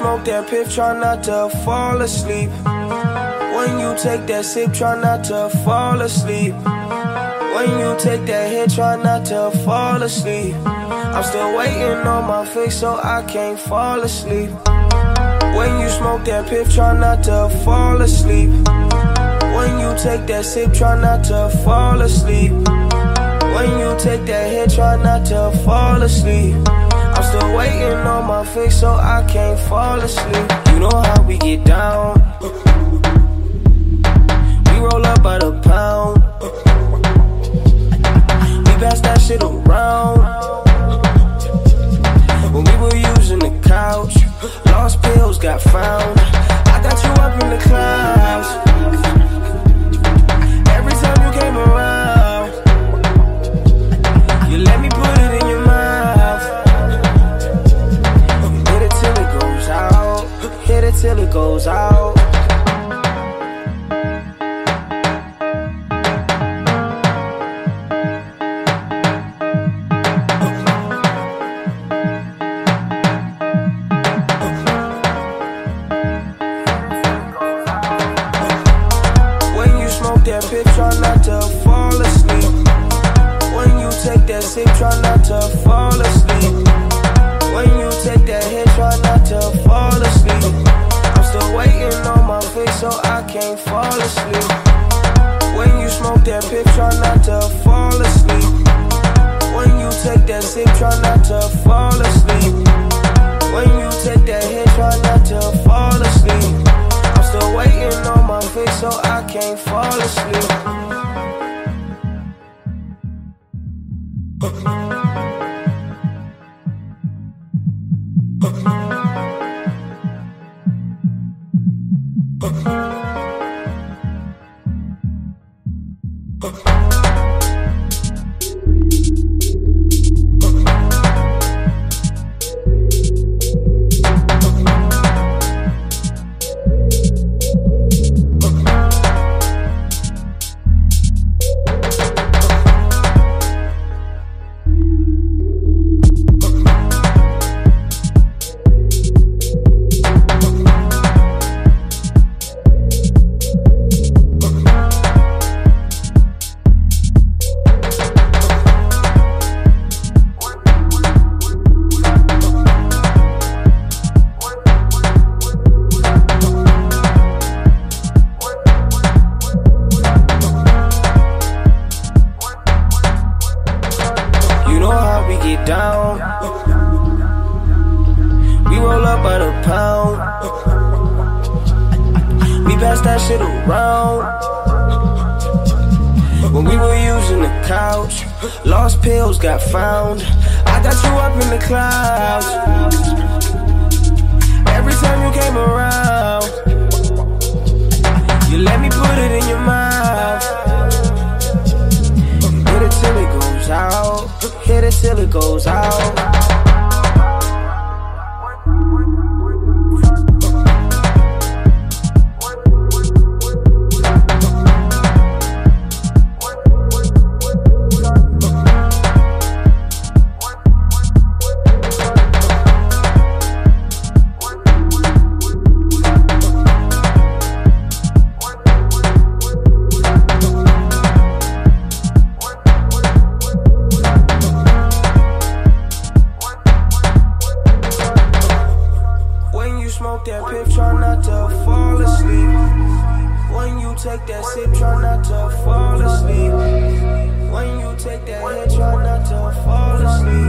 smoke that piff, try not to fall asleep. When you take that sip, try not to fall asleep. When you take that hit, try not to fall asleep. I'm still waiting on my fix, so I can't fall asleep. When you smoke that piff, try not to fall asleep. When you take that sip, try not to fall asleep. When you take that hit, try not to fall asleep. I'm still waiting on my fix, so I can't fall asleep. You know how we get down. We roll up by the pound. Sip, try not to fall asleep. When you take that hit, try not to fall asleep. I'm still waiting on my fix, so I can't fall asleep. When you smoke that piff, try not to fall asleep. When you take that sip, try not to fall asleep. When you take that hit, try not to fall asleep. I'm still waiting on my fix, so I can't fall asleep. You We roll up by the pound. We pass that shit around. When we were using the couch, lost pills got found. I got you up in the clouds. Hit it till it goes out. not to fall asleep. When you take that sip, try not to fall asleep. When you take that hit, try not to fall asleep.